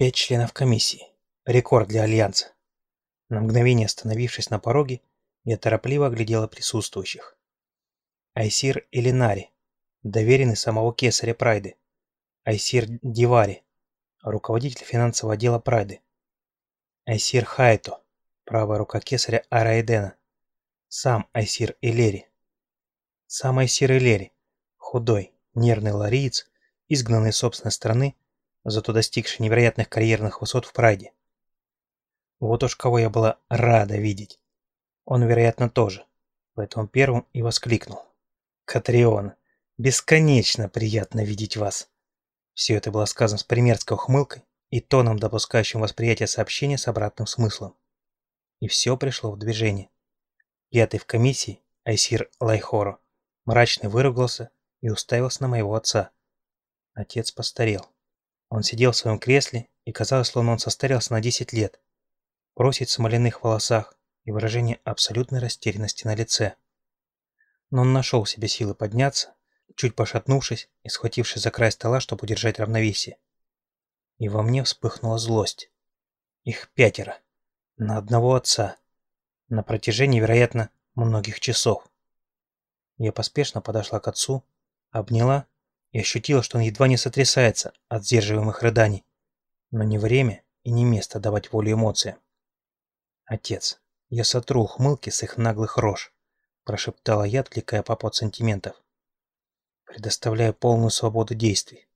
Пять членов комиссии. Рекорд для Альянса. На мгновение остановившись на пороге, я торопливо оглядела присутствующих. Айсир Элинари, доверенный самого кесаря Прайды. Айсир Дивари, руководитель финансового отдела Прайды. Айсир Хайто, правая рука кесаря Араэдена. Сам Айсир Элери. Сам Айсир Элери, худой, нервный лариец, изгнанный из собственной страны, зато достигший невероятных карьерных высот в Прайде. Вот уж кого я была рада видеть. Он, вероятно, тоже. Поэтому первым и воскликнул. «Катрион, бесконечно приятно видеть вас!» Все это было сказано с примерской ухмылкой и тоном, допускающим восприятие сообщения с обратным смыслом. И все пришло в движение. Пятый в комиссии, Айсир Лайхоро, мрачно выругался и уставился на моего отца. Отец постарел. Он сидел в своем кресле, и казалось, словно он состарился на 10 лет. Просить в смоляных волосах и выражение абсолютной растерянности на лице. Но он нашел в себе силы подняться, чуть пошатнувшись и схватившись за край стола, чтобы удержать равновесие. И во мне вспыхнула злость. Их пятеро. На одного отца. На протяжении, вероятно, многих часов. Я поспешно подошла к отцу, обняла и ощутила, что он едва не сотрясается от сдерживаемых рыданий. Но не время и не место давать волю эмоциям. «Отец, я сотру ухмылки с их наглых рож», – прошептала я, отвлекая папу от сантиментов. «Предоставляю полную свободу действий».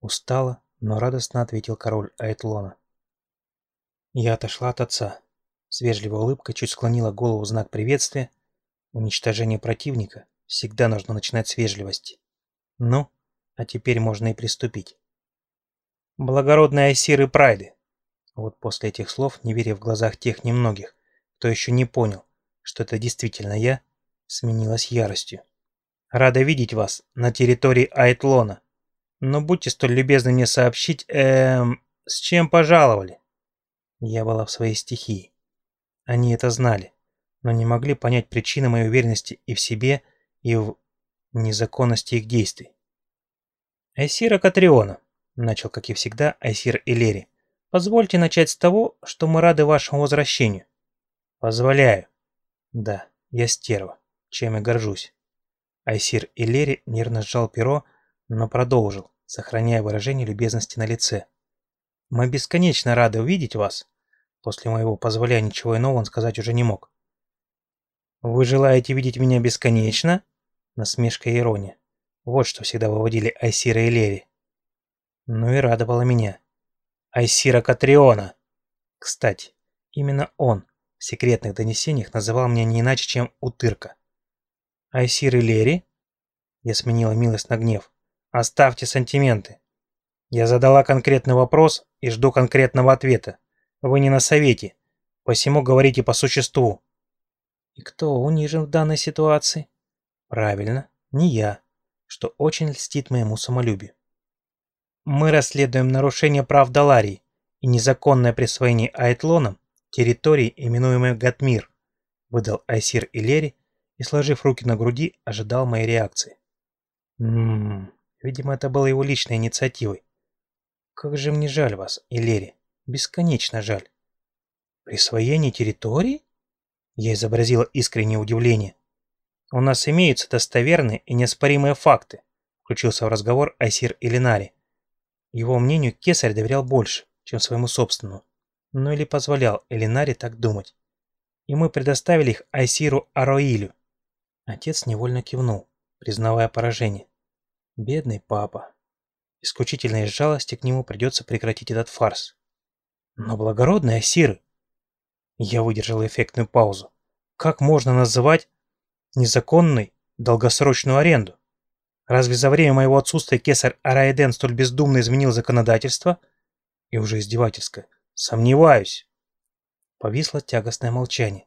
Устала, но радостно ответил король Айтлона. Я отошла от отца. С вежливой улыбкой чуть склонила голову в знак приветствия. Уничтожение противника всегда нужно начинать с вежливости. Ну, а теперь можно и приступить. Благородные айсиры Прайды. Вот после этих слов, не веря в глазах тех немногих, кто еще не понял, что это действительно я, сменилась яростью. Рада видеть вас на территории Айтлона. Но будьте столь любезны мне сообщить, эм, с чем пожаловали. Я была в своей стихии. Они это знали, но не могли понять причины моей уверенности и в себе, и в незаконности их действий. «Айсира Катриона», — начал, как и всегда, Айсир Элери, — «позвольте начать с того, что мы рады вашему возвращению». «Позволяю». «Да, я стерва, чем и горжусь». Айсир Элери нервно сжал перо, но продолжил, сохраняя выражение любезности на лице. «Мы бесконечно рады увидеть вас». После моего позволяя ничего иного он сказать уже не мог. «Вы желаете видеть меня бесконечно?» Насмешка и ирония. Вот что всегда выводили Айсира и Леви. Ну и радовало меня. Айсира Катриона! Кстати, именно он в секретных донесениях называл меня не иначе, чем Утырка. Айсир и Лери? Я сменила милость на гнев. Оставьте сантименты. Я задала конкретный вопрос и жду конкретного ответа. Вы не на совете, посему говорите по существу. И кто унижен в данной ситуации? Правильно, не я что очень льстит моему самолюбию. Мы расследуем нарушение прав Даларии и незаконное присвоение Айтлоном территории, именуемой Гатмир, выдал Айсир Илери и, сложив руки на груди, ожидал моей реакции. Ммм, видимо, это было его личной инициативой. Как же мне жаль вас, Илери, бесконечно жаль. Присвоение территории? Я изобразила искреннее удивление. «У нас имеются достоверные и неоспоримые факты», включился в разговор Айсир Илинари. Его мнению Кесарь доверял больше, чем своему собственному, но или позволял Элинаре так думать. И мы предоставили их Айсиру Ароилю. Отец невольно кивнул, признавая поражение. Бедный папа. Исключительно из жалости к нему придется прекратить этот фарс. Но благородные Айсиры... Я выдержал эффектную паузу. Как можно называть незаконной долгосрочную аренду. Разве за время моего отсутствия кесарь Араэден столь бездумно изменил законодательство? И уже издевательское. Сомневаюсь. Повисло тягостное молчание.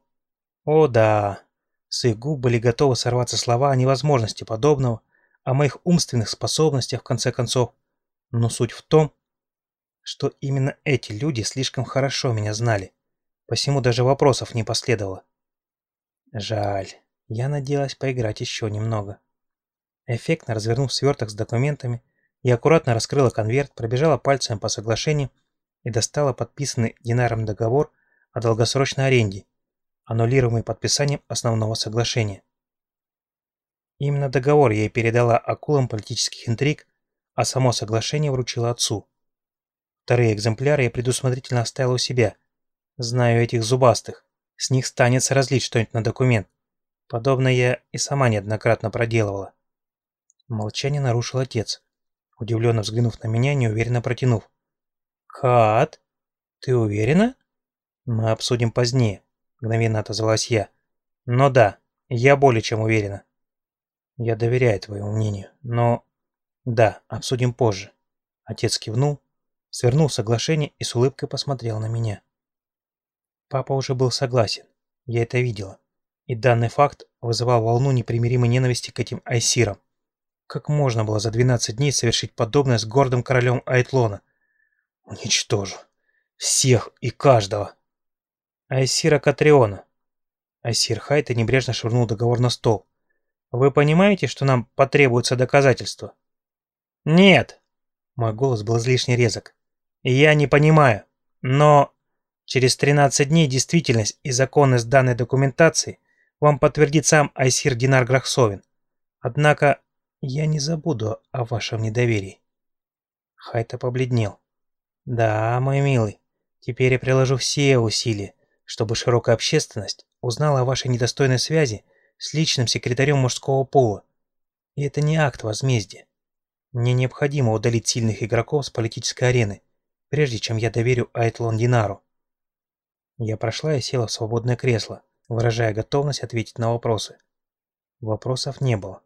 О да, с их губ были готовы сорваться слова о невозможности подобного, о моих умственных способностях, в конце концов. Но суть в том, что именно эти люди слишком хорошо меня знали, посему даже вопросов не последовало. Жаль. Я надеялась поиграть еще немного. Эффектно развернув сверток с документами, я аккуратно раскрыла конверт, пробежала пальцем по соглашению и достала подписанный Динаром договор о долгосрочной аренде, аннулируемый подписанием основного соглашения. Именно договор я и передала акулам политических интриг, а само соглашение вручила отцу. Вторые экземпляры я предусмотрительно оставил у себя. Знаю этих зубастых. С них станется разлить что-нибудь на документ. Подобное я и сама неоднократно проделывала. Молчание нарушил отец, удивленно взглянув на меня, неуверенно протянув. «Кат, ты уверена?» «Мы обсудим позднее», — мгновенно отозвалась я. «Но да, я более чем уверена». «Я доверяю твоему мнению, но...» «Да, обсудим позже». Отец кивнул, свернул соглашение и с улыбкой посмотрел на меня. Папа уже был согласен, я это видела, и данный факт вызывал волну непримиримой ненависти к этим айсирам. Как можно было за 12 дней совершить подобное с гордым королем Айтлона? Уничтожу. Всех и каждого. Айсира Катриона. Айсир Хайта небрежно швырнул договор на стол. Вы понимаете, что нам потребуются доказательства? Нет. Мой голос был излишне резок. Я не понимаю, но через 13 дней действительность и законность данной документации вам подтвердит сам Айсир Динар Грахсовин. Однако я не забуду о вашем недоверии. Хайта побледнел. Да, мой милый, теперь я приложу все усилия, чтобы широкая общественность узнала о вашей недостойной связи с личным секретарем мужского пола. И это не акт возмездия. Мне необходимо удалить сильных игроков с политической арены, прежде чем я доверю Айтлон Динару. Я прошла и села в свободное кресло, выражая готовность ответить на вопросы. Вопросов не было.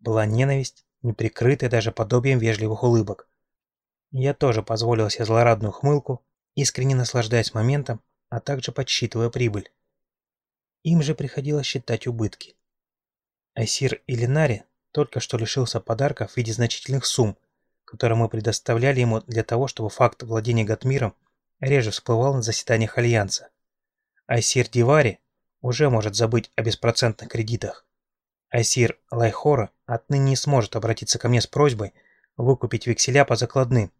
Была ненависть, неприкрытая даже подобием вежливых улыбок. Я тоже позволил себе злорадную хмылку, искренне наслаждаясь моментом, а также подсчитывая прибыль. Им же приходилось считать убытки. Айсир и Линари только что лишился подарка в виде значительных сумм, которые мы предоставляли ему для того, чтобы факт владения Гатмиром реже всплывал на заседаниях Альянса. Айсир Дивари уже может забыть о беспроцентных кредитах. Айсир Лайхора отныне не сможет обратиться ко мне с просьбой выкупить векселя по закладным.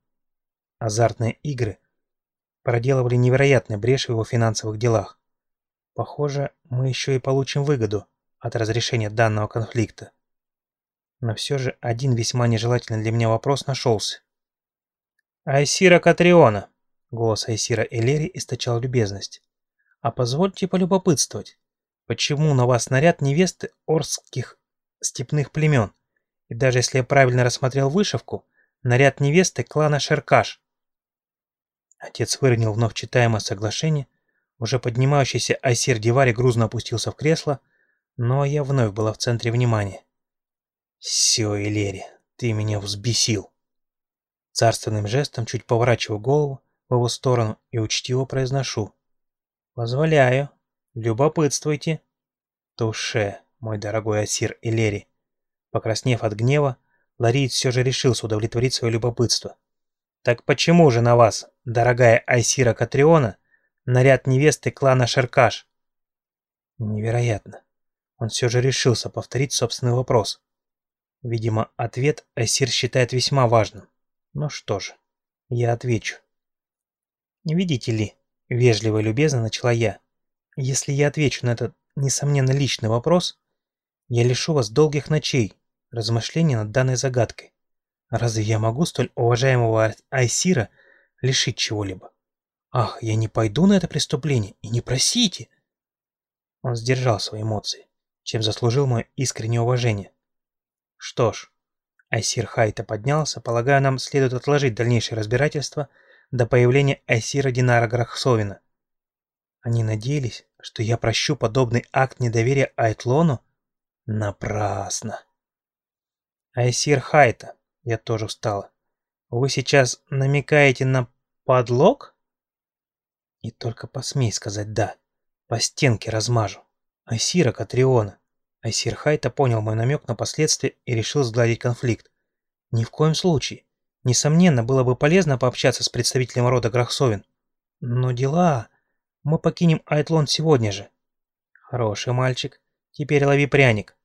Азартные игры проделывали невероятные бреши в его финансовых делах. Похоже, мы еще и получим выгоду от разрешения данного конфликта. Но все же один весьма нежелательный для меня вопрос нашелся. «Айсира Катриона!» — голос Айсира Элери источал любезность. «А позвольте полюбопытствовать, почему на вас наряд невесты орских степных племен? И даже если я правильно рассмотрел вышивку, наряд невесты клана Шеркаш». Отец выронил вновь читаемое соглашение уже поднимающийся Айсир Дивари грузно опустился в кресло, но я вновь была в центре внимания. «Все, Элери, ты меня взбесил!» Царственным жестом чуть поворачиваю голову в его сторону и учтиво произношу. «Позволяю. Любопытствуйте». «Туше, мой дорогой Асир Элери». Покраснев от гнева, Лариец все же решился удовлетворить свое любопытство. «Так почему же на вас, дорогая Айсира Катриона, наряд невесты клана Шеркаш. Невероятно. Он все же решился повторить собственный вопрос. Видимо, ответ Айсир считает весьма важным. Ну что же, я отвечу. «Видите ли», — вежливо и любезно начала я, «если я отвечу на этот, несомненно, личный вопрос, я лишу вас долгих ночей, размышлений над данной загадкой. Разве я могу столь уважаемого Айсира лишить чего-либо? «Ах, я не пойду на это преступление, и не просите!» Он сдержал свои эмоции, чем заслужил мое искреннее уважение. Что ж, Айсир Хайта поднялся, полагаю, нам следует отложить дальнейшее разбирательство до появления Айсира Динара Грахсовина. Они надеялись, что я прощу подобный акт недоверия Айтлону? Напрасно. Айсир Хайта, я тоже встала. Вы сейчас намекаете на подлог? И только посмей сказать «да». По стенке размажу. Айсира Катриона. Айсир Хайта понял мой намек на последствия и решил сгладить конфликт. Ни в коем случае. Несомненно, было бы полезно пообщаться с представителем рода Грахсовин. Но дела... Мы покинем Айтлон сегодня же. Хороший мальчик. Теперь лови пряник.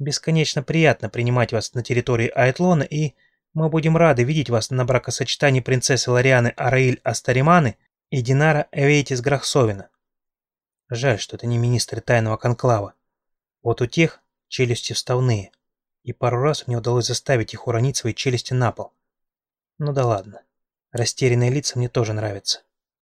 Бесконечно приятно принимать вас на территории Айтлона и... Мы будем рады видеть вас на бракосочетании принцессы Ларианы Араиль Астариманы и Динара Эвейтис Грахсовина. Жаль, что это не министры тайного конклава. Вот у тех челюсти вставные, и пару раз мне удалось заставить их уронить свои челюсти на пол. Ну да ладно. Растерянные лица мне тоже нравятся.